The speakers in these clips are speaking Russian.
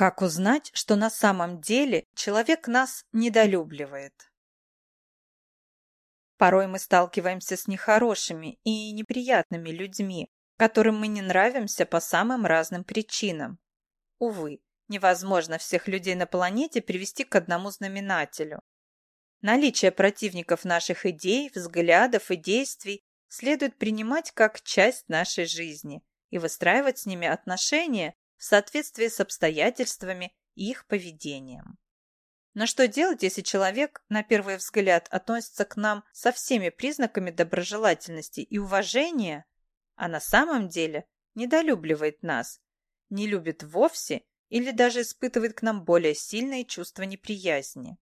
Как узнать, что на самом деле человек нас недолюбливает? Порой мы сталкиваемся с нехорошими и неприятными людьми, которым мы не нравимся по самым разным причинам. Увы, невозможно всех людей на планете привести к одному знаменателю. Наличие противников наших идей, взглядов и действий следует принимать как часть нашей жизни и выстраивать с ними отношения в соответствии с обстоятельствами и их поведением. Но что делать, если человек, на первый взгляд, относится к нам со всеми признаками доброжелательности и уважения, а на самом деле недолюбливает нас, не любит вовсе или даже испытывает к нам более сильные чувства неприязни?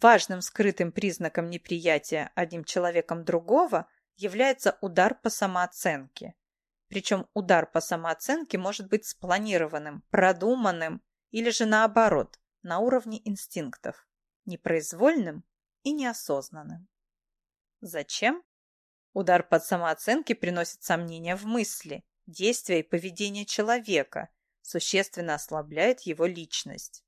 Важным скрытым признаком неприятия одним человеком другого является удар по самооценке. Причем удар по самооценке может быть спланированным, продуманным или же наоборот, на уровне инстинктов, непроизвольным и неосознанным. Зачем? Удар под самооценки приносит сомнения в мысли, действия и поведение человека, существенно ослабляет его личность.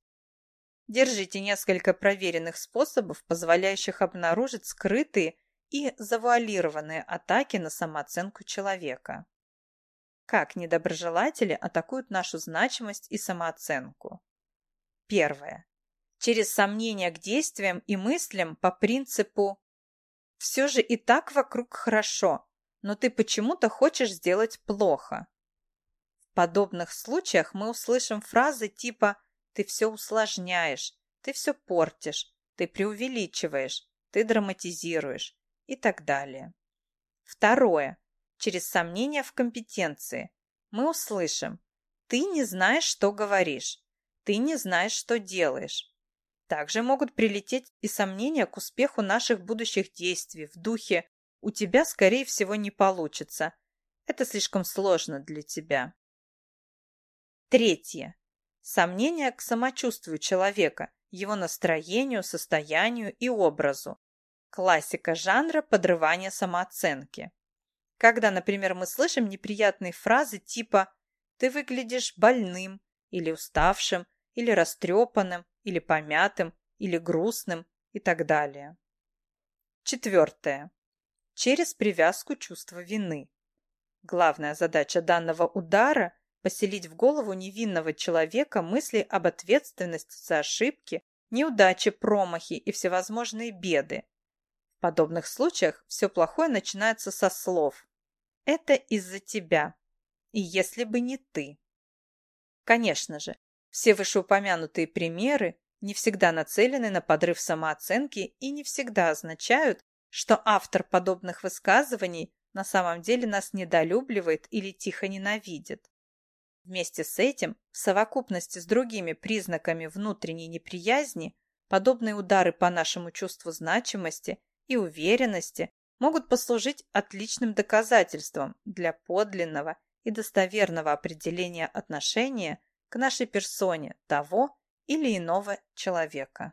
Держите несколько проверенных способов, позволяющих обнаружить скрытые и завуалированные атаки на самооценку человека. Как недоброжелатели атакуют нашу значимость и самооценку? Первое. Через сомнения к действиям и мыслям по принципу «все же и так вокруг хорошо, но ты почему-то хочешь сделать плохо». В подобных случаях мы услышим фразы типа «ты все усложняешь», «ты все портишь», «ты преувеличиваешь», «ты драматизируешь» и так далее. Второе. Через сомнения в компетенции мы услышим «ты не знаешь, что говоришь», «ты не знаешь, что делаешь». Также могут прилететь и сомнения к успеху наших будущих действий в духе «у тебя, скорее всего, не получится», «это слишком сложно для тебя». Третье. Сомнения к самочувствию человека, его настроению, состоянию и образу. Классика жанра подрывания самооценки. Когда, например, мы слышим неприятные фразы типа «ты выглядишь больным» или уставшим, или растрепанным, или помятым, или грустным и так далее. Четвертое. Через привязку чувства вины. Главная задача данного удара – поселить в голову невинного человека мысли об ответственности за ошибки, неудачи, промахи и всевозможные беды, в подобных случаях все плохое начинается со слов «это из-за тебя» и «если бы не ты». Конечно же, все вышеупомянутые примеры не всегда нацелены на подрыв самооценки и не всегда означают, что автор подобных высказываний на самом деле нас недолюбливает или тихо ненавидит. Вместе с этим, в совокупности с другими признаками внутренней неприязни, подобные удары по нашему чувству значимости и уверенности могут послужить отличным доказательством для подлинного и достоверного определения отношения к нашей персоне того или иного человека.